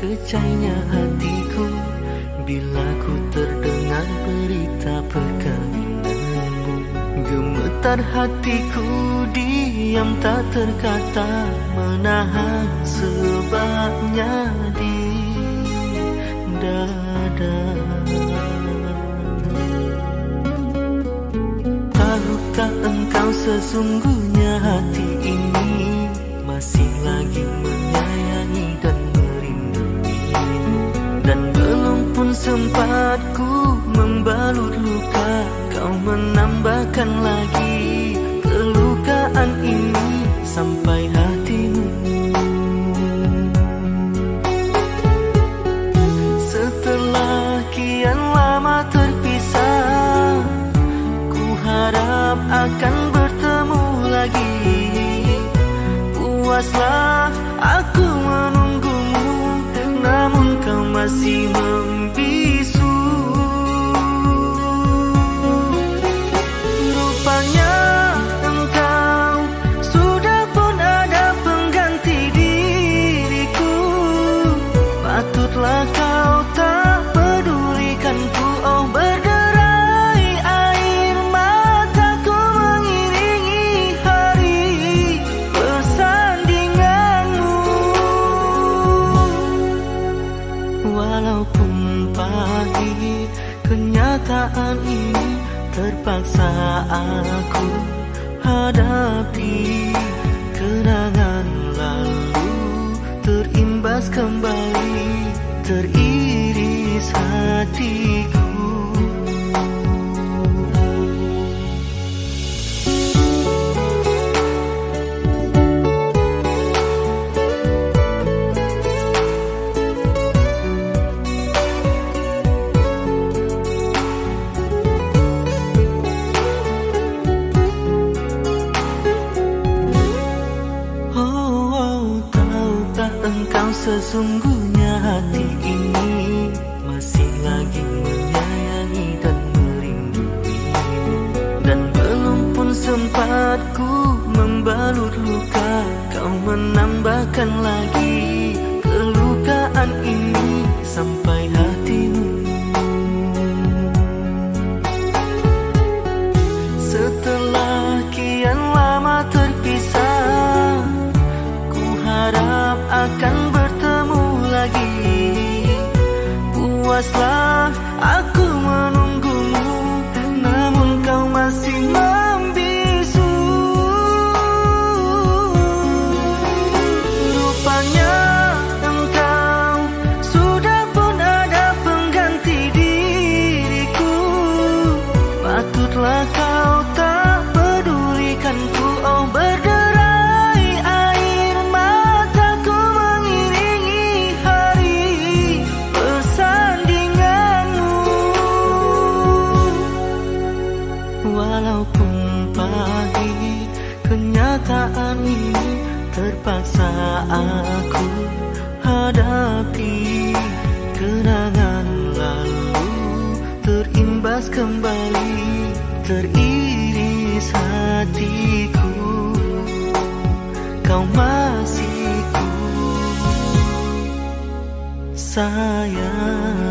Kecainya hatiku. Bila ku terdengar berita perkawinanmu Gemetar hatiku diam tak terkata Menahan sebabnya di dada. Tahukah engkau sesungguhnya hati ini Masih lagi menyayangi dan merindui Dan belum pun sempat ku membalut luka Kau menambahkan lagi Puaslah aku menunggumu Namun kau masih membisu. Rupanya engkau sudah pun ada pengganti diriku. Patutlah kau kenyataan ini Terpaksa aku hadapi. Kenangan lalu terimbas kembali Teriris hatiku sesungguhnya hati ini masih lagi menyayangi dan merindui dan belum pun sempat ku membalut luka kau menambahkan lagi kelukaan ini sampai hatimu. Setelah kian lama terpisah Ku harap akan bertemu lagi. Puaslah aku kenyataan ini Terpaksa aku hadapi. Kenangan lalu terimbas kembali Teriris hatiku. Kau masih ku sayang